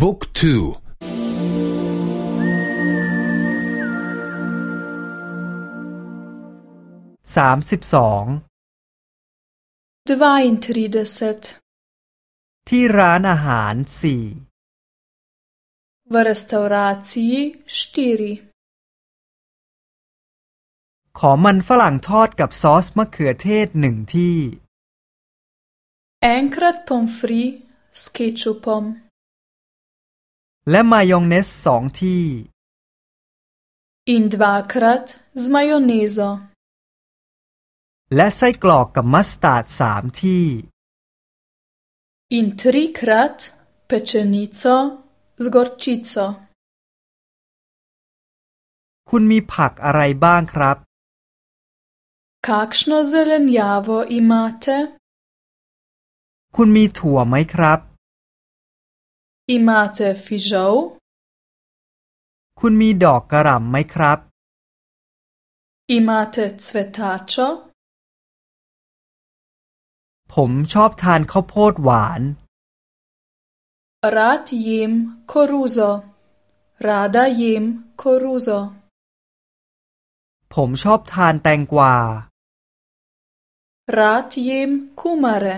บุ๊กทูสามสิบสองที่ร้านอาหารสี่ v restauraciji štiri ขอมันฝรั่งทอดกับซอสมะเขือเทศหนึ่งที่ enkrat pommes frites s ketchupom และมายองเนสสองที่ in dvakrat z majonezo และไส้กรอกกับมัสตาร์ดสามที่ in trikrat pečenico z gorčico คุณมีผักอะไรบ้างครับ kakšno zelenjavo imate คุณมีถั่วไหมครับ imate fižol คุณมีดอกกระหล่ำไหมครับ imate cvetačo ผมชอบทานข้าวโพดหวาน Rad jem koruzo. Rada jem koruzo. ผมชอบทานแตงกวา Rad jem kumare.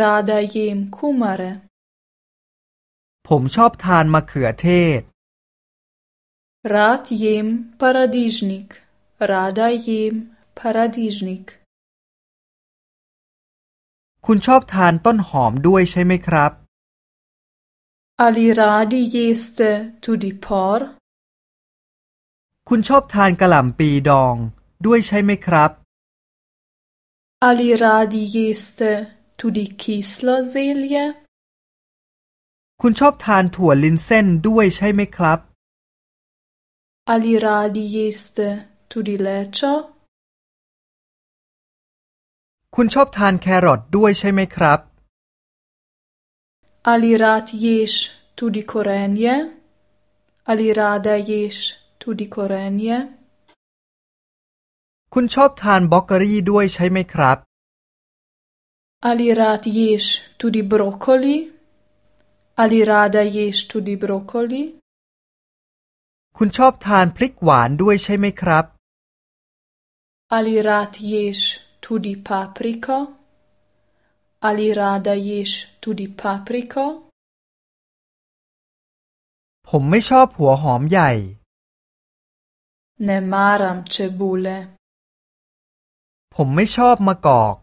Rada jem kumare. ผมชอบทานมะเขือเทศ Rad jem paradižnik. Rada jem paradižnik. คุณชอบทานต้นหอมด้วยใช่ไหมครับ Ali radi jeste tudi por? คุณชอบทานกะหล่ำปีดองด้วยใช่ไหมครับ Ali radi jeste tudi kislo zelje? คุณชอบทานถั่วลินเส้นด้วยใช่ไหมครับ Ali radi jeste tudi lečo? คุณชอบทานแครอทด้วยใช่ไหมครับ Ali rad ješ tudi korenje? Ali rada ješ tudi korenje? คุณชอบทานบล็อกเกอรี่ด้วยใช่ไหมครับ Ali rad ješ tudi brokoli? Ali rada ješ tudi brokoli? คุณชอบทานพริกหวานด้วยใช่ไหมครับ Ali rad ješ tudi papriko? Ali rada ješ tudi papriko? ผมไม่ชอบหัวหอมใหญ่ Ne maram čebule. ผมไม่ชอบมะกอก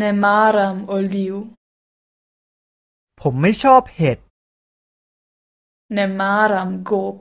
Ne maram oliv. ผมไม่ชอบเห็ด Ne maram gob.